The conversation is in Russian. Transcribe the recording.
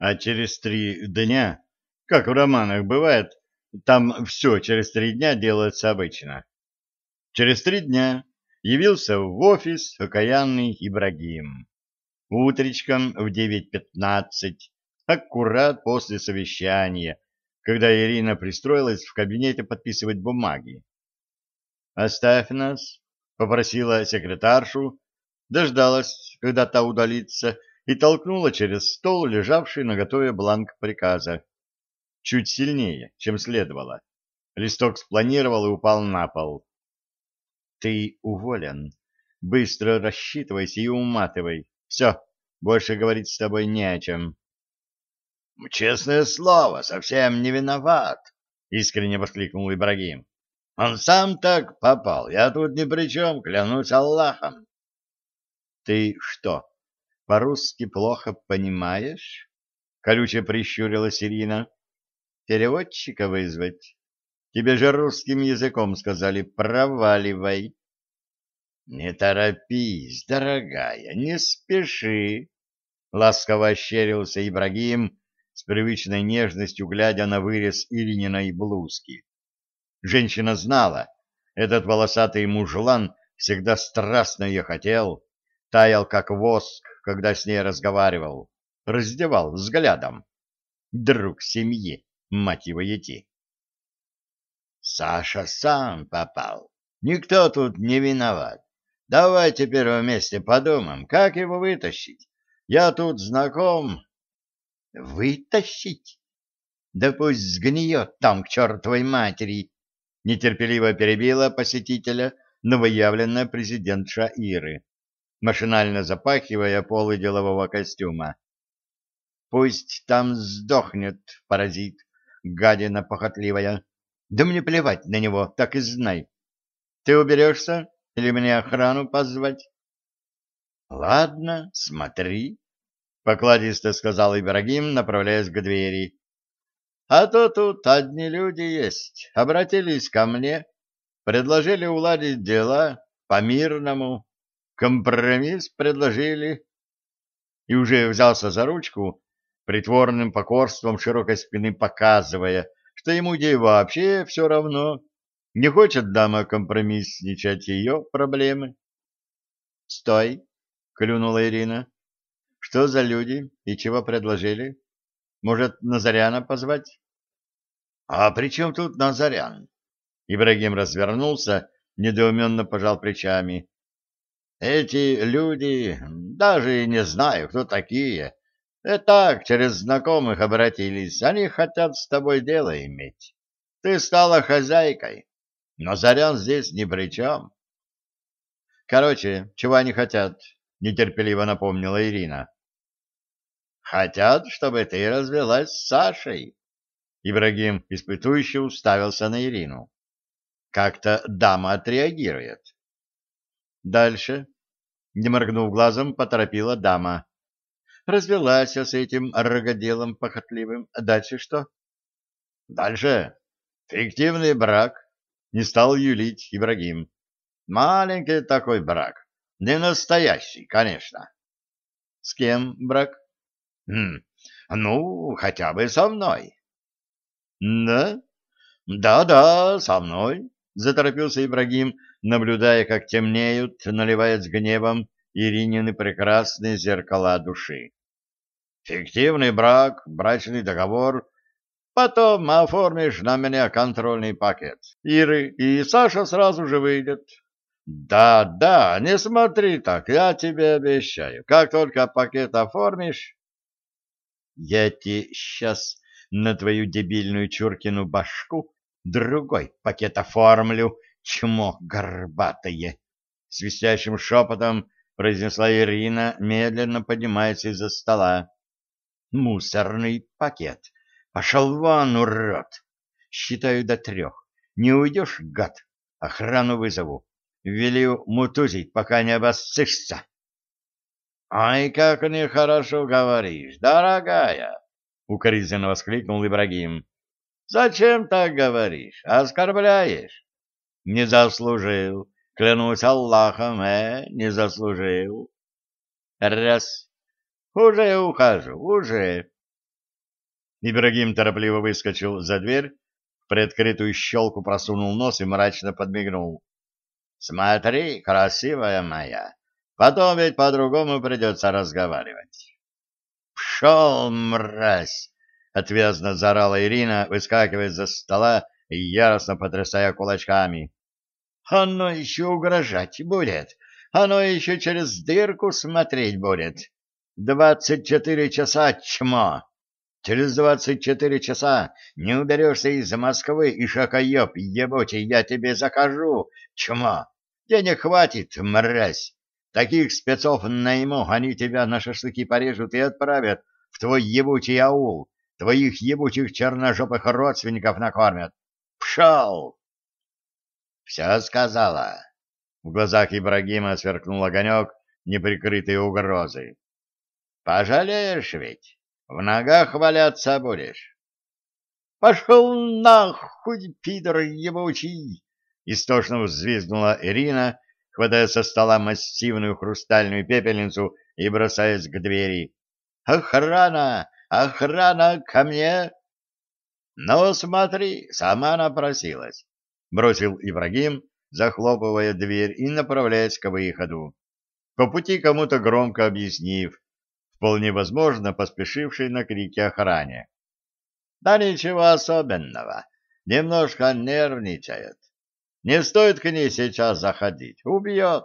А через три дня, как в романах бывает, там все через три дня делается обычно. Через три дня явился в офис окаянный Ибрагим. Утречком в 9.15, аккурат после совещания, когда Ирина пристроилась в кабинете подписывать бумаги. «Оставь нас», — попросила секретаршу, дождалась, когда та удалится, и толкнула через стол лежавший на готове бланк приказа. Чуть сильнее, чем следовало. Листок спланировал и упал на пол. «Ты уволен. Быстро рассчитывайся и уматывай. Все, больше говорить с тобой не о чем». «Честное слово, совсем не виноват», — искренне воскликнул Ибрагим. «Он сам так попал. Я тут ни при чем, клянусь Аллахом». «Ты что, по-русски плохо понимаешь?» — колюче прищурилась Ирина. «Переводчика вызвать? Тебе же русским языком сказали «проваливай». «Не торопись, дорогая, не спеши», — ласково ощерился Ибрагим, с привычной нежностью глядя на вырез Ирининой блузки. Женщина знала, этот волосатый мужлан всегда страстно ее хотел, таял как воск, когда с ней разговаривал, раздевал взглядом. Друг семьи, мать его идти. Саша сам попал. Никто тут не виноват. Давай теперь вместе подумаем, как его вытащить. Я тут знаком. Вытащить? Да пусть сгниет там к чертовой матери. Нетерпеливо перебила посетителя новоявленная президентша Иры машинально запахивая полы делового костюма. Пусть там сдохнет паразит, гадина похотливая. Да мне плевать на него, так и знай. Ты уберешься или мне охрану позвать? — Ладно, смотри, — покладисто сказал Ибрагим, направляясь к двери. — А то тут одни люди есть, обратились ко мне, предложили уладить дела по-мирному. Компромисс предложили. И уже взялся за ручку, притворным покорством широкой спины показывая, что ему ей вообще все равно. Не хочет дама компромиссничать ее проблемы. — Стой! — клюнула Ирина. — Что за люди и чего предложили? Может, Назаряна позвать? — А при чем тут Назарян? Ибрагим развернулся, недоуменно пожал плечами. Эти люди, даже и не знаю, кто такие, и так через знакомых обратились, они хотят с тобой дело иметь. Ты стала хозяйкой, но Зарян здесь ни при чем. Короче, чего они хотят, нетерпеливо напомнила Ирина. Хотят, чтобы ты развелась с Сашей. Ибрагим испытующе уставился на Ирину. Как-то дама отреагирует. Дальше, не моргнув глазом, поторопила дама. Развелась с этим рогоделом похотливым. Дальше что? Дальше. Фиктивный брак. Не стал юлить Ибрагим. Маленький такой брак. Не настоящий, конечно. С кем брак? Хм, ну, хотя бы со мной. Да? Да-да, со мной, заторопился Ибрагим, наблюдая, как темнеют, наливаясь гневом, Иринины прекрасные зеркала души. Фиктивный брак, брачный договор. Потом оформишь на меня контрольный пакет. Иры и Саша сразу же выйдет. Да, да, не смотри так, я тебе обещаю. Как только пакет оформишь... Я тебе сейчас на твою дебильную Чуркину башку другой пакет оформлю, чмо горбатое! — свистящим шепотом произнесла Ирина, медленно поднимаясь из-за стола. — Мусорный пакет. Пошел вон, урод! Считаю до трех. Не уйдешь, гад? Охрану вызову. Велю мутузить, пока не обоссышься. — Ай, как нехорошо говоришь, дорогая! — укоризненно воскликнул Ибрагим. — Зачем так говоришь? Оскорбляешь? Не заслужил. Клянусь Аллахом, э, не заслужил. Раз. Уже ухожу, уже. Ибрагим торопливо выскочил за дверь, в приоткрытую щелку просунул нос и мрачно подмигнул. — Смотри, красивая моя, потом ведь по-другому придется разговаривать. — Пшел, мразь! — отвязно заорала Ирина, выскакивая за стола и яростно потрясая кулачками. — Оно еще угрожать будет, оно еще через дырку смотреть будет. Двадцать четыре часа, чмо! Через двадцать четыре часа не уберешься из Москвы, и шакоеб ебучий я тебе закажу, чмо. Денег хватит, мразь. Таких спецов найму, они тебя на шашлыки порежут и отправят в твой ебучий аул, твоих ебучих черножопых родственников накормят. Пшел! Все сказала. В глазах Ибрагима сверкнул огонек неприкрытой угрозы. Пожалеешь ведь? В ногах валяться будешь. — Пошел нахуй, пидор ебучий! — истошно взвизгнула Ирина, хватая со стола массивную хрустальную пепельницу и бросаясь к двери. — Охрана! Охрана ко мне! — Ну, смотри, сама напросилась, — бросил Ибрагим, захлопывая дверь и направляясь к выходу, по пути кому-то громко объяснив, вполне возможно поспешившей на крики охране. Да ничего особенного, немножко нервничает. Не стоит к ней сейчас заходить, убьет.